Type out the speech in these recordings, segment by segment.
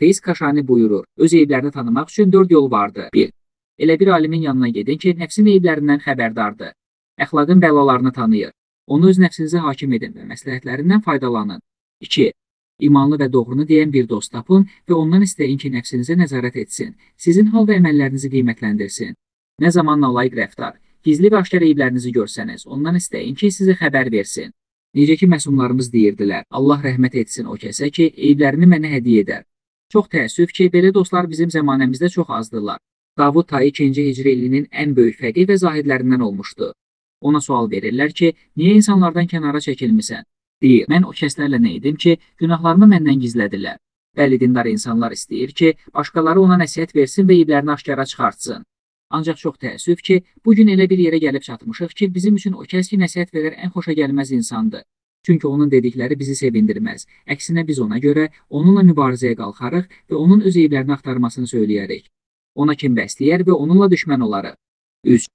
Feyiz Kaşani buyurur, öz eyblərini tanımaq üçün dörd yol vardı. 1. Elə bir alimin yanına gedin ki, nəfsin eyblərindən xəbərdardır. Əxlaqın bəlalarını tanıyır. Onu öz nəfsinizə hakim edin və məsləhətlərindən faydalanın. 2. İmanlı və doğrunu deyən bir dost tapın və ondan istəyin ki, nəfsinizə nəzarət etsin. Sizin hal və əməllərinizi qiymətləndirsin. Nə zaman nalayiq rəftar, gizli və aşkar eyblərinizi görsəniz, ondan istəyin ki, sizə xəbər versin. Necə ki, məsumlarımız deyirdilər, Allah rəhmət etsin o kəsə ki, eyblərini mənə hədiyyə edər. Çox təəssüf ki, belə dostlar bizim zəmanəmizdə çox azdırlar. Davud Tayi 2-ci hicri illinin ən böyük fəqih və zahidlərindən olmuşdu. Ona sual verirlər ki, niyə insanlardan kənara çəkilmisən? Deyir, mən o kəslərlə nə edim ki, günahlarımı məndən gizlədilər. Bəli, dindar insanlar istəyir ki, başqaları ona nəsihət versin və eyblərini aşkara çıxartsın. Ancaq çox təəssüf ki, bu gün elə bir yerə gəlib çatmışıq ki, bizim üçün o kəs ki, nəsihət verər ən xoşa gəlməz insandır. Çünki onun dedikləri bizi sevindirməz. Əksinə biz ona görə onunla mübarizəyə qalxarıq və onun öz eyblərini axtarmasını söyləyərik. Ona kim bəsləyər və onunla düşmən olarıq. 3.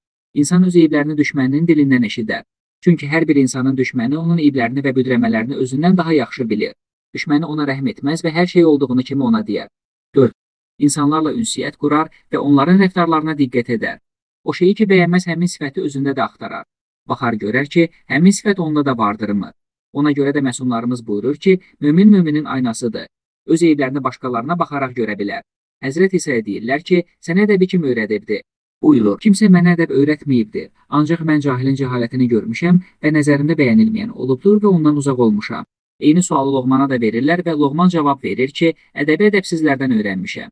İnsan öz eyblərini düşməninin dilindən eşidər. Çünki hər bir insanın düşməni onun eyblərini və büdrəmələrini özündən daha yaxşı bilir. Düşməni ona rəhm etməz və hər şey olduğunu kimi ona deyər. 4. İnsanlarla ünsiyyət qurar və onların rəftarlarına diqqət edər. O şeyi ki bəyənməz həmin sifəti özündə də axtarar. Baxar görər ki, həmin sifət onda da vardırmı? Ona görə də məsumlarımız buyurur ki, mömin müminin aynasıdır. Öz eyblərini başqalarına baxaraq görə bilər. Həzrət İsa deyirlər ki, sənə ədəbi kim öyrədibdi? Buyurur, kimsə mənə ədəb öyrətməyibdi, ancaq mən cahilin cəhalətini görmüşəm və nəzərimdə bəyənilməyən olubdur və ondan uzaq olmuşam. Eyni sualı Loğmana da verirlər və Loğman cavab verir ki, ədəbi ədəbsizlərdən öyrənmişəm.